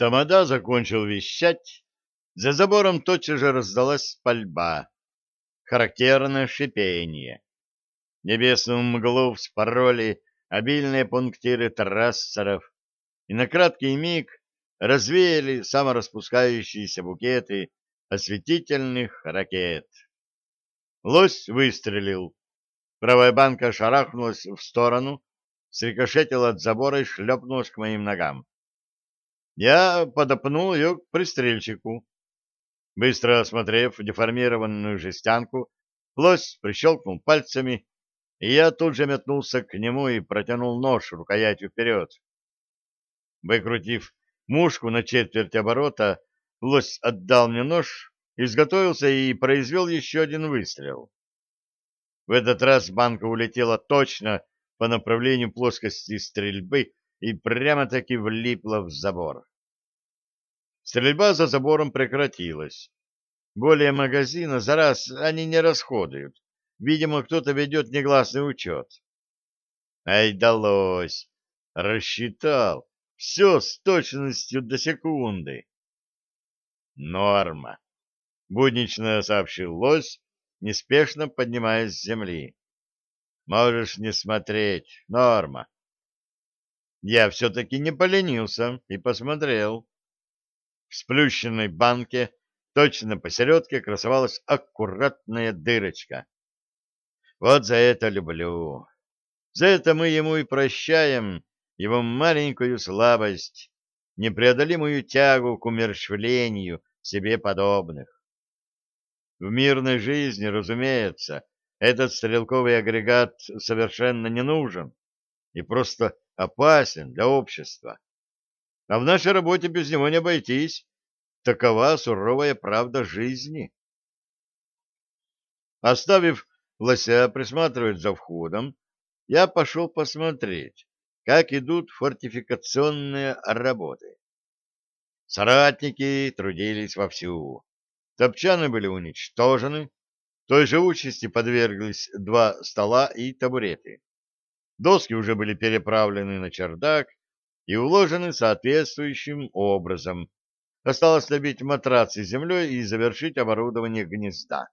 Тамада закончил вещать. За забором тотчас же раздалась пальба. Характерное шипение. Небесную мглу вспороли обильные пунктиры трассеров, и на краткий миг развеяли самораспускающиеся букеты осветительных ракет. Лось выстрелил. Правая банка шарахнулась в сторону, срикошетила от забора и шлепнулась к моим ногам. Я подопнул ее к пристрельщику. Быстро осмотрев деформированную жестянку, лось прищелкнул пальцами, и я тут же метнулся к нему и протянул нож рукоятью вперед. Выкрутив мушку на четверть оборота, лось отдал мне нож, изготовился и произвел еще один выстрел. В этот раз банка улетела точно по направлению плоскости стрельбы и прямо-таки влипла в забор. Стрельба за забором прекратилась. Более магазина за раз они не расходуют. Видимо, кто-то ведет негласный учет. Ай, далось! Рассчитал. Все с точностью до секунды. Норма. Буднично сообщил лось, неспешно поднимаясь с земли. Можешь не смотреть. Норма. Я все-таки не поленился и посмотрел. В сплющенной банке точно посередке красовалась аккуратная дырочка. Вот за это люблю. За это мы ему и прощаем его маленькую слабость, непреодолимую тягу к умерщвлению себе подобных. В мирной жизни, разумеется, этот стрелковый агрегат совершенно не нужен и просто опасен для общества. А в нашей работе без него не обойтись. Такова суровая правда жизни. Оставив лося присматривать за входом, я пошел посмотреть, как идут фортификационные работы. Соратники трудились вовсю. Топчаны были уничтожены, той же участи подверглись два стола и табуреты. Доски уже были переправлены на чердак, и уложены соответствующим образом. Осталось набить матрацы землей и завершить оборудование гнезда.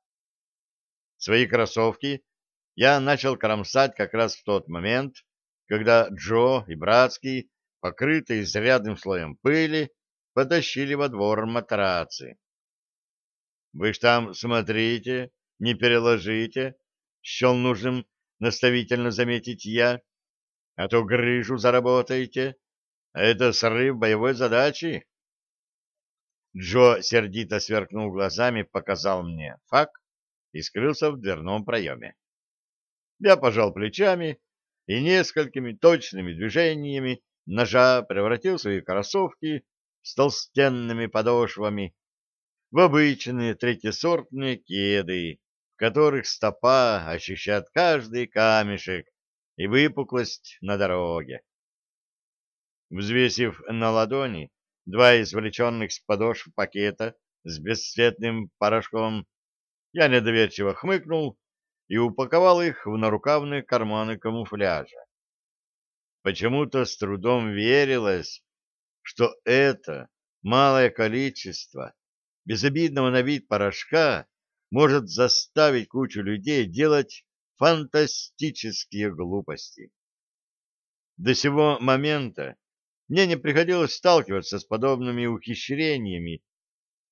Свои кроссовки я начал кромсать как раз в тот момент, когда Джо и Братский, покрытые изрядным слоем пыли, потащили во двор матрацы. «Вы ж там смотрите, не переложите», — счел нужным наставительно заметить я, — «а то грыжу заработаете». Это срыв боевой задачи. Джо сердито сверкнул глазами, показал мне факт и скрылся в дверном проеме. Я пожал плечами и несколькими точными движениями ножа превратил свои кроссовки с толстенными подошвами в обычные третьесортные кеды, которых стопа ощущает каждый камешек и выпуклость на дороге. Взвесив на ладони два извлеченных с подошв пакета с бесцветным порошком, я недоверчиво хмыкнул и упаковал их в нарукавные карманы камуфляжа. Почему-то с трудом верилось, что это малое количество безобидного на вид порошка может заставить кучу людей делать фантастические глупости. До сего момента мне не приходилось сталкиваться с подобными ухищрениями,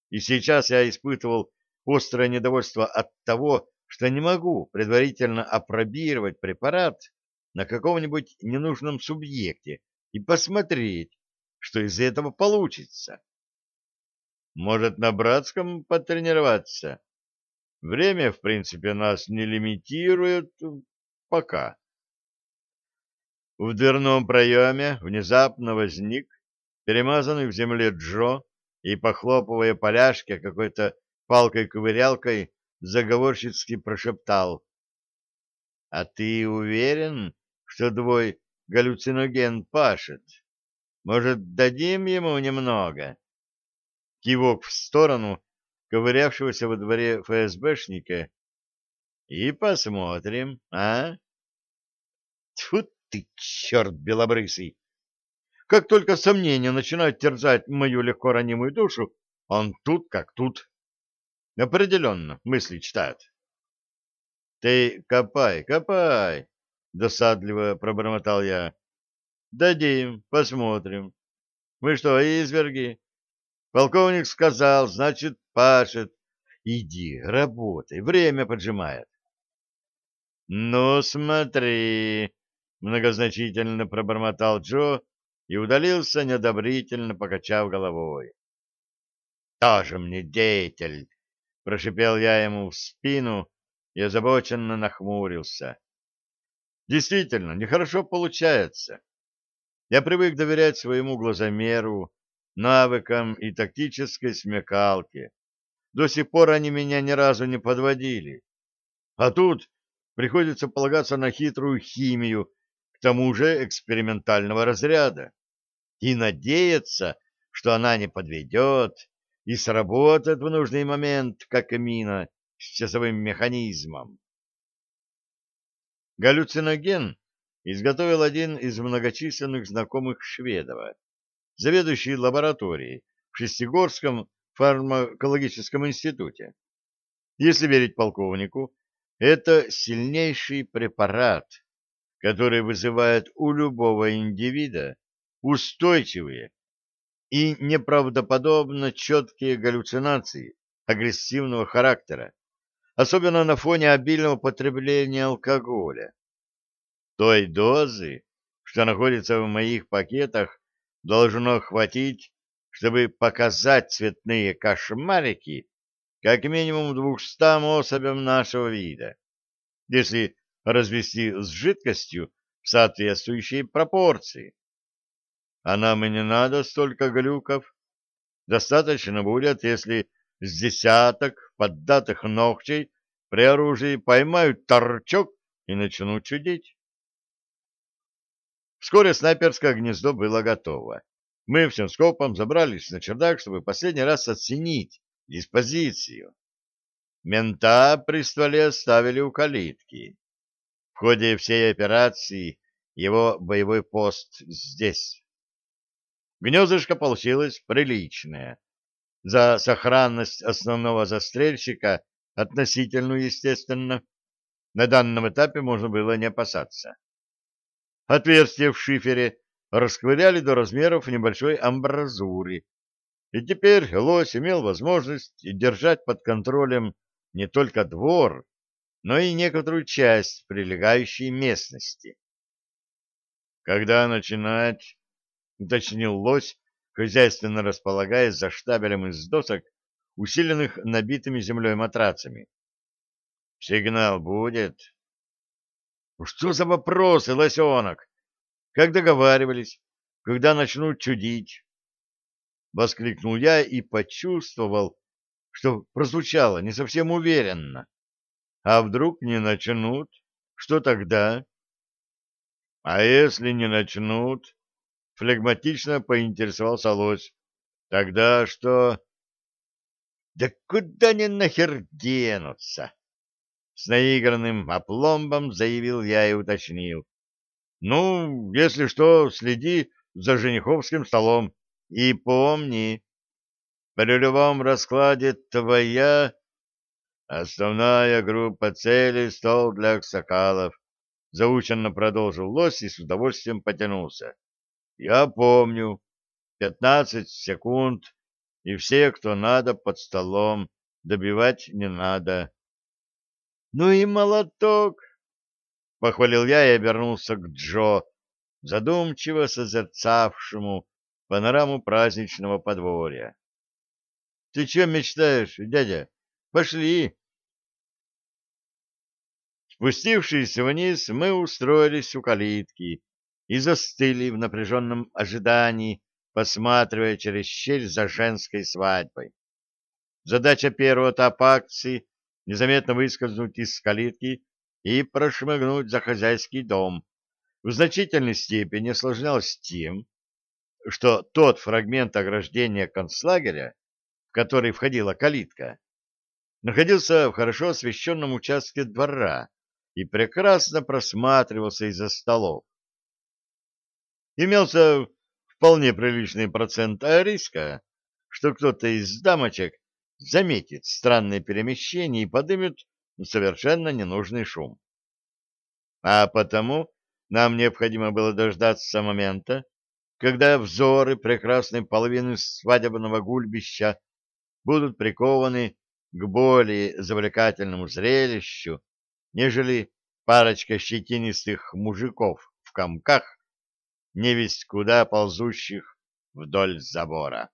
и сейчас я испытывал острое недовольство от того, что не могу предварительно опробировать препарат на каком-нибудь ненужном субъекте и посмотреть, что из этого получится. Может, на братском потренироваться? Время, в принципе, нас не лимитирует пока. В дверном проеме внезапно возник перемазанный в земле Джо и, похлопывая поляшки какой-то палкой-ковырялкой, заговорщицки прошептал. — А ты уверен, что твой галлюциноген пашет? Может, дадим ему немного? Кивок в сторону ковырявшегося во дворе ФСБшника. — И посмотрим, а? Тьфу ты, черт белобрысый! Как только сомнения начинают терзать мою легко ранимую душу, он тут как тут. Определенно, мысли читает. — Ты копай, копай, — досадливо пробормотал я. — Дадим, посмотрим. Мы что, изверги? Полковник сказал, значит, пашет. Иди, работай, время поджимает. — Ну, смотри, — многозначительно пробормотал Джо и удалился, неодобрительно покачав головой. — Тоже мне деятель, — прошипел я ему в спину и озабоченно нахмурился. Действительно, нехорошо получается. Я привык доверять своему глазомеру, навыкам и тактической смекалке. До сих пор они меня ни разу не подводили. А тут приходится полагаться на хитрую химию, к тому же экспериментального разряда, и надеяться, что она не подведет и сработает в нужный момент, как мина с часовым механизмом. Галлюциноген изготовил один из многочисленных знакомых Шведова, заведующий лабораторией в Шестигорском фармакологическом институте. Если верить полковнику, это сильнейший препарат, который вызывает у любого индивида устойчивые и неправдоподобно четкие галлюцинации агрессивного характера, особенно на фоне обильного потребления алкоголя. Той дозы, что находится в моих пакетах, должно хватить, чтобы показать цветные кошмарики как минимум двухстам особям нашего вида, если развести с жидкостью в соответствующей пропорции. А нам и не надо столько глюков. Достаточно будет, если с десяток поддатых ногтей при оружии поймают торчок и начнут чудить. Вскоре снайперское гнездо было готово. Мы всем скопом забрались на чердак, чтобы последний раз оценить, диспозицию. Мента при стволе оставили у калитки. В ходе всей операции его боевой пост здесь. Гнездышко получилось приличное. За сохранность основного застрельщика, относительную, естественно, на данном этапе можно было не опасаться. Отверстие в шифере расковыряли до размеров небольшой амбразуры, и теперь лось имел возможность держать под контролем не только двор, но и некоторую часть прилегающей местности. «Когда начинать?» — уточнил лось, хозяйственно располагаясь за штабелем из досок, усиленных набитыми землей матрацами. «Сигнал будет?» «Что за вопросы, лосенок? Как договаривались? Когда начнут чудить?» воскликнул я и почувствовал, что прозвучало не совсем уверенно. А вдруг не начнут? Что тогда? А если не начнут? Флегматично поинтересовался лось. Тогда что? Да куда они нахер денутся? С наигранным опломбом заявил я и уточнил. Ну, если что, следи за жениховским столом. И помни, при любом раскладе твоя основная группа целей — стол для аксакалов. Заученно продолжил лось и с удовольствием потянулся. Я помню. Пятнадцать секунд, и все, кто надо, под столом. Добивать не надо. Ну и молоток! — похвалил я и обернулся к Джо, задумчиво созерцавшему панораму праздничного подворья. — Ты чем мечтаешь, дядя? Пошли! Спустившись вниз, мы устроились у калитки и застыли в напряженном ожидании, посматривая через щель за женской свадьбой. Задача первого этапа акции — незаметно выскользнуть из калитки и прошмыгнуть за хозяйский дом. В значительной степени осложнялась тем, что тот фрагмент ограждения концлагеря, в который входила калитка, находился в хорошо освещенном участке двора и прекрасно просматривался из-за столов. Имелся вполне приличный процент риска, что кто-то из дамочек заметит странное перемещение и подымет совершенно ненужный шум. А потому нам необходимо было дождаться момента, когда взоры прекрасной половины свадебного гульбища будут прикованы к более завлекательному зрелищу, нежели парочка щетинистых мужиков в комках, невесть куда ползущих вдоль забора.